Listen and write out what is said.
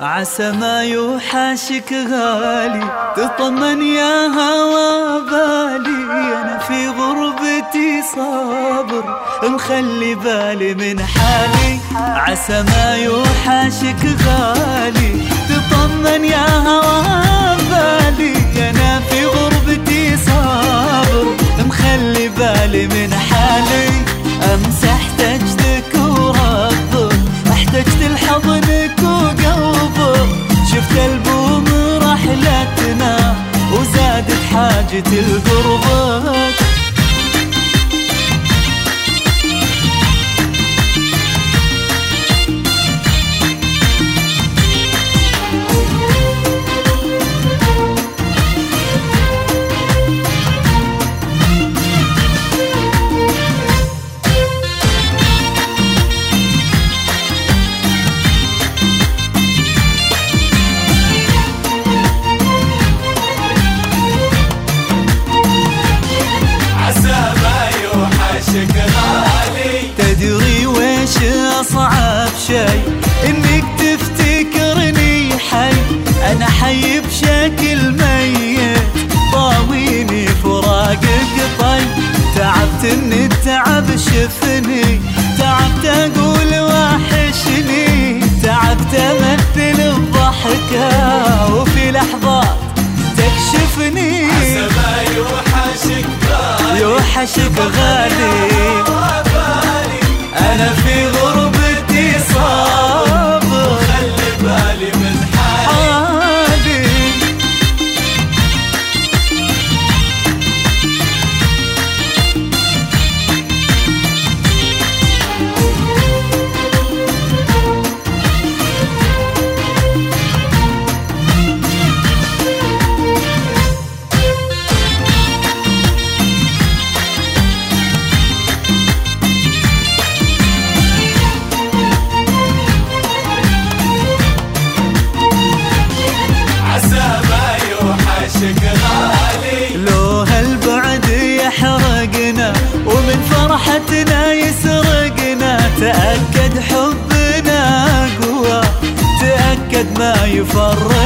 عسى ما يوحشك غالي تطمن يا هوا بالي أنا في صابر مخلي بالي من حالي. عسى ما يوحشك غالي تطمن يا هوا بالي. أنا في غربتي صابر مخلي بالي من حالي. أمسح تجدك وربك أحتجت لحضنك وقلبك شفت ألبوم رحلتنا وزادت حاجتي لقربك شي إنك تفتكرني حي. أنا حي بشكل ميت. طاويني فراقك طي. تعبت من التعب شفني. تعبت أقول وحشني. تعبت أمثل الضحكه وفي لحظات تكشفني. يوحشك غالي. يوحشك غالي. أنا في تأكد